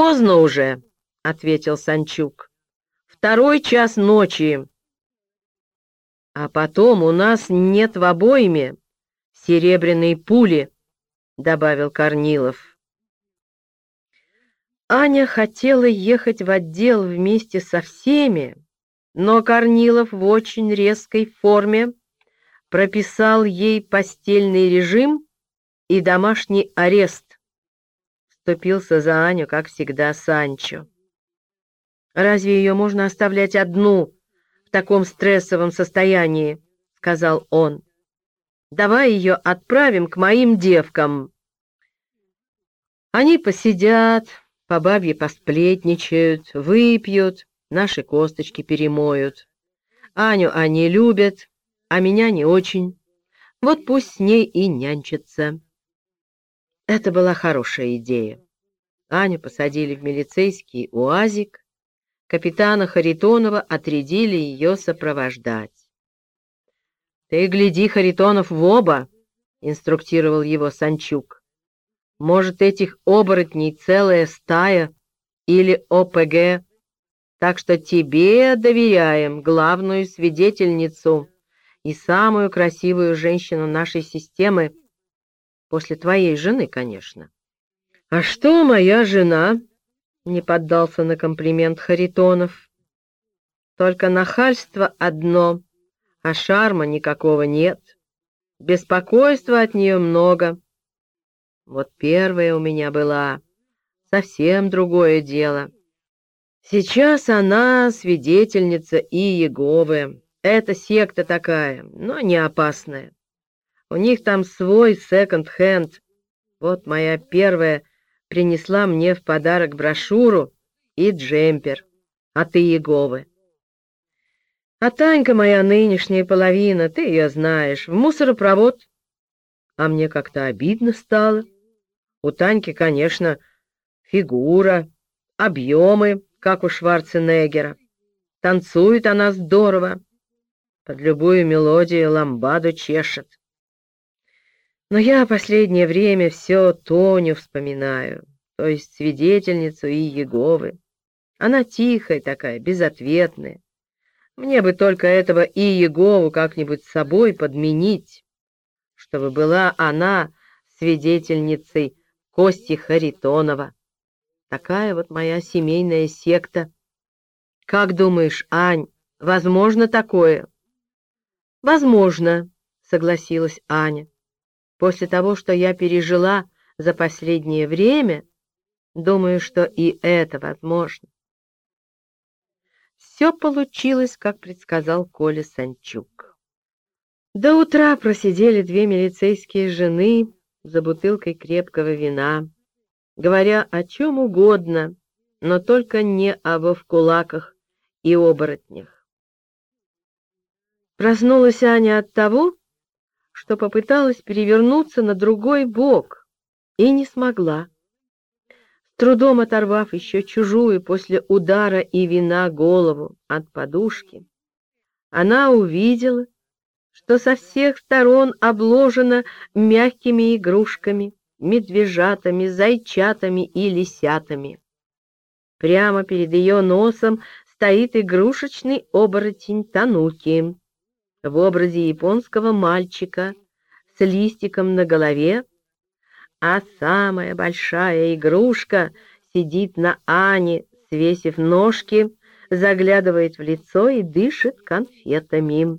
«Поздно уже», — ответил Санчук. «Второй час ночи». «А потом у нас нет в обойме серебряной пули», — добавил Корнилов. Аня хотела ехать в отдел вместе со всеми, но Корнилов в очень резкой форме прописал ей постельный режим и домашний арест. Вступился за Аню, как всегда, Санчо. «Разве ее можно оставлять одну в таком стрессовом состоянии?» — сказал он. «Давай ее отправим к моим девкам». Они посидят, по бабье посплетничают, выпьют, наши косточки перемоют. Аню они любят, а меня не очень. Вот пусть с ней и нянчится. Это была хорошая идея. Аню посадили в милицейский уазик, капитана Харитонова отрядили ее сопровождать. «Ты гляди, Харитонов, в оба!» — инструктировал его Санчук. «Может, этих оборотней целая стая или ОПГ, так что тебе доверяем главную свидетельницу» и самую красивую женщину нашей системы, после твоей жены, конечно. — А что моя жена? — не поддался на комплимент Харитонов. — Только нахальство одно, а шарма никакого нет. Беспокойства от нее много. Вот первая у меня была совсем другое дело. Сейчас она свидетельница и Иеговы. Это секта такая, но не опасная. У них там свой секонд-хенд. Вот моя первая принесла мне в подарок брошюру и джемпер от Иеговы. А Танька моя нынешняя половина, ты ее знаешь, в мусоропровод. А мне как-то обидно стало. У Таньки, конечно, фигура, объемы, как у Шварценеггера. Танцует она здорово под любую мелодию ламбаду чешет. Но я последнее время все Тоню вспоминаю, то есть свидетельницу и Еговы. Она тихая такая, безответная. Мне бы только этого и Егову как-нибудь с собой подменить, чтобы была она свидетельницей Кости Харитонова. Такая вот моя семейная секта. Как думаешь, Ань, возможно такое?» «Возможно», — согласилась Аня. «После того, что я пережила за последнее время, думаю, что и это возможно». Все получилось, как предсказал Коля Санчук. До утра просидели две милицейские жены за бутылкой крепкого вина, говоря о чем угодно, но только не о вовкулаках и оборотнях. Проснулась Аня от того, что попыталась перевернуться на другой бок и не смогла. С трудом оторвав еще чужую после удара и вина голову от подушки, она увидела, что со всех сторон обложена мягкими игрушками, медвежатами, зайчатами и лисятами. Прямо перед ее носом стоит игрушечный оборотень Тануки в образе японского мальчика с листиком на голове, а самая большая игрушка сидит на Ане, свесив ножки, заглядывает в лицо и дышит конфетами.